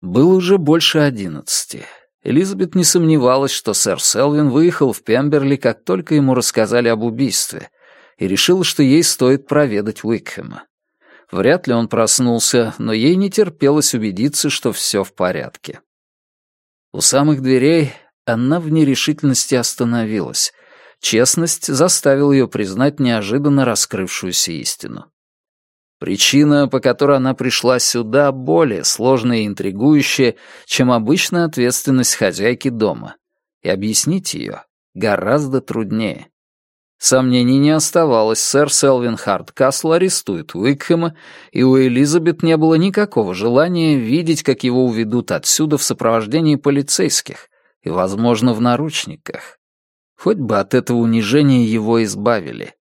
Было уже больше одиннадцати. Элизабет не сомневалась, что сэр Селвин выехал в Пемберли, как только ему рассказали об убийстве, и решила, что ей стоит проведать Уикхэма. Вряд ли он проснулся, но ей не терпелось убедиться, что все в порядке. У самых дверей она в нерешительности остановилась. Честность заставила ее признать неожиданно раскрывшуюся истину. Причина, по которой она пришла сюда, более сложная и интригующая, чем обычная ответственность хозяйки дома. И объяснить ее гораздо труднее. Сомнений не оставалось, сэр Селвин Хардкасл арестует Уикхэма, и у Элизабет не было никакого желания видеть, как его уведут отсюда в сопровождении полицейских и, возможно, в наручниках. Хоть бы от этого унижения его избавили.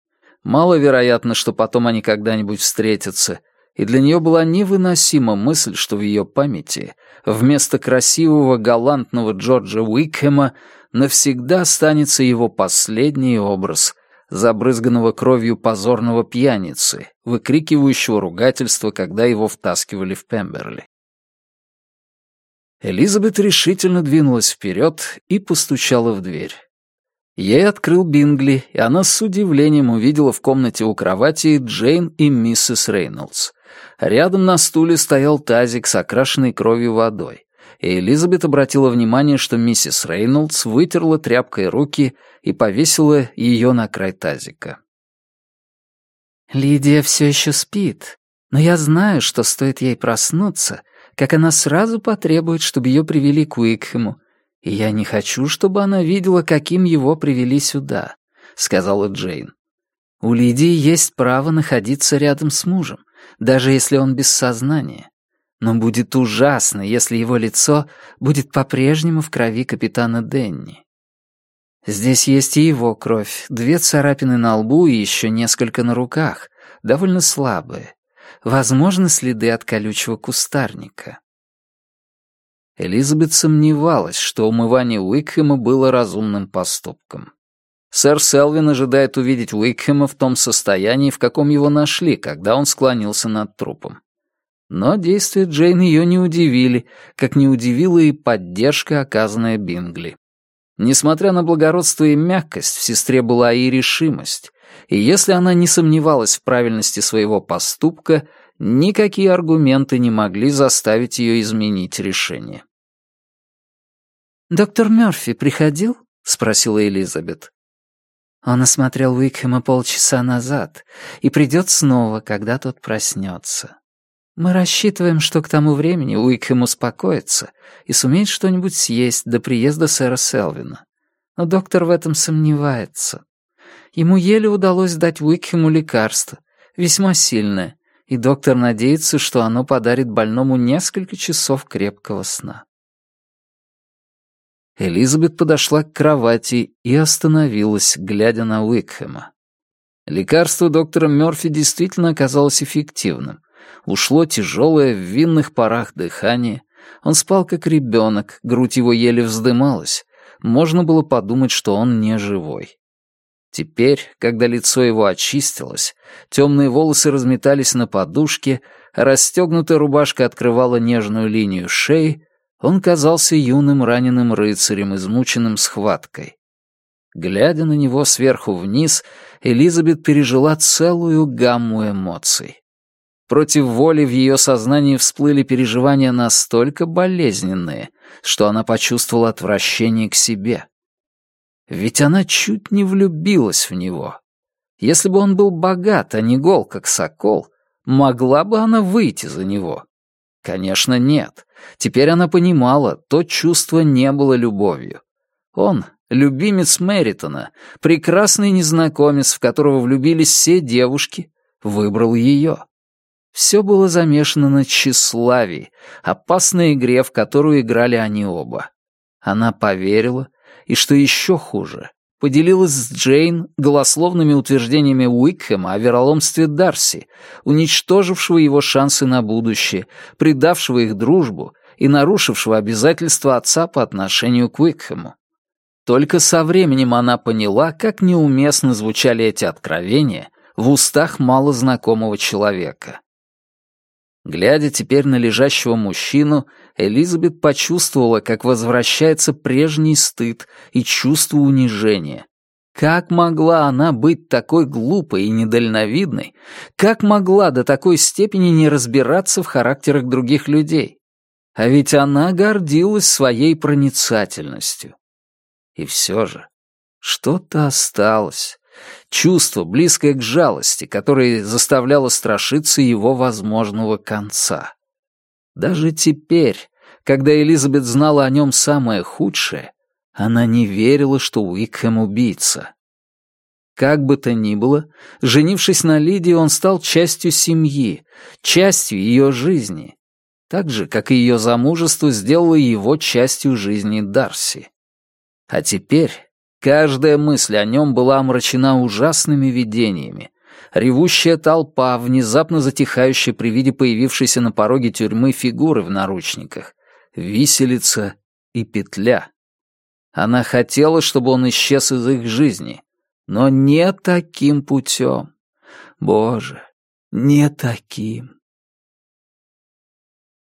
Маловероятно, что потом они когда-нибудь встретятся, и для нее была невыносима мысль, что в ее памяти вместо красивого галантного Джорджа Уикхема навсегда останется его последний образ забрызганного кровью позорного пьяницы, выкрикивающего ругательство, когда его втаскивали в Пемберли. Элизабет решительно двинулась вперед и постучала в дверь. Ей открыл Бингли, и она с удивлением увидела в комнате у кровати Джейн и миссис Рейнольдс. Рядом на стуле стоял тазик с окрашенной кровью водой, и Элизабет обратила внимание, что миссис Рейнольдс вытерла тряпкой руки и повесила ее на край тазика. «Лидия все еще спит, но я знаю, что стоит ей проснуться, как она сразу потребует, чтобы ее привели к Уикхему. «Я не хочу, чтобы она видела, каким его привели сюда», — сказала Джейн. «У Лидии есть право находиться рядом с мужем, даже если он без сознания. Но будет ужасно, если его лицо будет по-прежнему в крови капитана Денни. Здесь есть и его кровь, две царапины на лбу и еще несколько на руках, довольно слабые. Возможно, следы от колючего кустарника». Элизабет сомневалась, что умывание Уикхема было разумным поступком. Сэр Селвин ожидает увидеть Уикхема в том состоянии, в каком его нашли, когда он склонился над трупом. Но действия Джейн ее не удивили, как не удивила и поддержка, оказанная Бингли. Несмотря на благородство и мягкость, в сестре была и решимость, и если она не сомневалась в правильности своего поступка, никакие аргументы не могли заставить ее изменить решение. «Доктор Мёрфи приходил?» — спросила Элизабет. Он осмотрел Уикхема полчаса назад и придет снова, когда тот проснется. Мы рассчитываем, что к тому времени Уикхэм успокоится и сумеет что-нибудь съесть до приезда сэра Селвина. Но доктор в этом сомневается. Ему еле удалось дать Уикхему лекарство, весьма сильное, и доктор надеется, что оно подарит больному несколько часов крепкого сна. Элизабет подошла к кровати и остановилась, глядя на Уикхэма. Лекарство доктора Мёрфи действительно оказалось эффективным. Ушло тяжелое в винных парах дыхание. Он спал как ребенок, грудь его еле вздымалась. Можно было подумать, что он не живой. Теперь, когда лицо его очистилось, темные волосы разметались на подушке, а расстегнутая рубашка открывала нежную линию шеи, он казался юным раненым рыцарем, измученным схваткой. Глядя на него сверху вниз, Элизабет пережила целую гамму эмоций. Против воли в ее сознании всплыли переживания настолько болезненные, что она почувствовала отвращение к себе. Ведь она чуть не влюбилась в него. Если бы он был богат, а не гол, как сокол, могла бы она выйти за него. Конечно, нет. Теперь она понимала, то чувство не было любовью. Он, любимец Мэритона, прекрасный незнакомец, в которого влюбились все девушки, выбрал ее. Все было замешано на тщеславии, опасной игре, в которую играли они оба. Она поверила, и, что еще хуже, поделилась с Джейн голословными утверждениями Уикхэма о вероломстве Дарси, уничтожившего его шансы на будущее, предавшего их дружбу и нарушившего обязательства отца по отношению к Уикхэму. Только со временем она поняла, как неуместно звучали эти откровения в устах малознакомого человека. Глядя теперь на лежащего мужчину, Элизабет почувствовала, как возвращается прежний стыд и чувство унижения. Как могла она быть такой глупой и недальновидной? Как могла до такой степени не разбираться в характерах других людей? А ведь она гордилась своей проницательностью. И все же что-то осталось чувство, близкое к жалости, которое заставляло страшиться его возможного конца. Даже теперь, когда Элизабет знала о нем самое худшее, она не верила, что Уикхэм убийца. Как бы то ни было, женившись на Лидии, он стал частью семьи, частью ее жизни, так же, как и ее замужество сделало его частью жизни Дарси. А теперь Каждая мысль о нем была омрачена ужасными видениями. Ревущая толпа, внезапно затихающая при виде появившейся на пороге тюрьмы фигуры в наручниках, виселица и петля. Она хотела, чтобы он исчез из их жизни, но не таким путем. Боже, не таким.